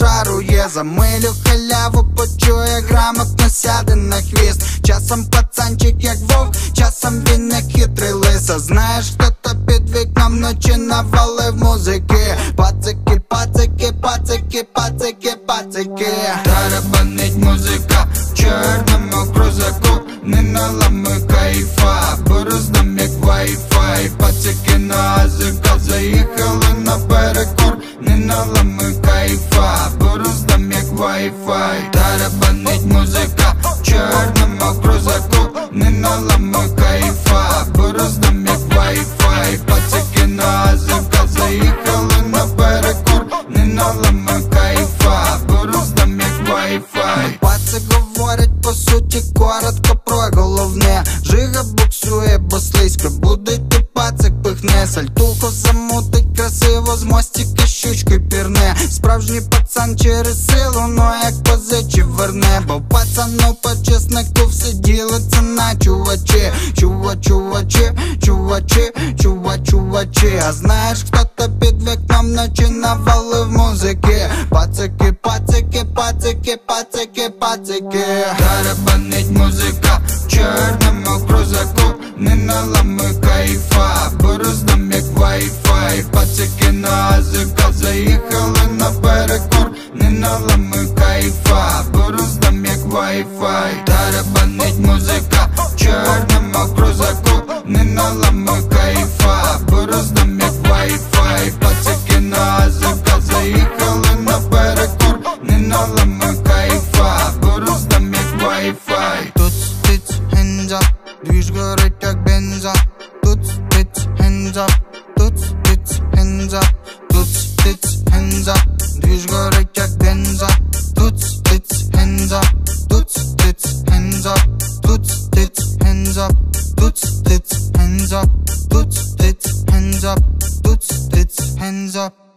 вайфай на шару є За милю халяву почує грамотно сяде на хвіст. Часом пацанчик як вовк, часом він не хитрий лиса. Знаєш, хто то під вікном вночі навалив музики? Пацики, пацики, пацики, пацики, пацики. Тарабанить музика в чорному крузаку. Не наламуй кайфа, бо роздам як вайфай. Пацики на азика заїхали на перекур. Не наламуй кайфа, бо роздам як вайфай Тарабанить музика в чорному крузаку Не наламуй кайфа, бо роздам як вайфай Пацики на азика заїхали на перекур Не наламуй кайфа, бо роздам як вайфай Пацик говорять по суті коротко про головне. Жига буксує, бо слизько буде ти пацик пихне. Сальтуху замутить красиво з мостика щучкою пірне. Справжній пацан через силу, ну як позичив верне. Бо пацану по чеснику все ділиться на чувачі. Чува, чувачі, чувачі, чува, чувачі. А знаєш, хто то під вікном вночі навалив музики? Пацики, пацики, пацики, пацики, пацики. Тарабанить музика в чорному крузаку Не наламуй кайфа, бороздам як вайфай. Пацики на азика заїхали на перекур. Не наламуй кайфа, бороздам як вайфай. Тарабанить музика чорна чорному крузаку Не наламуй кайфа, hands up, boots, it's hands up, boots, it's hands up.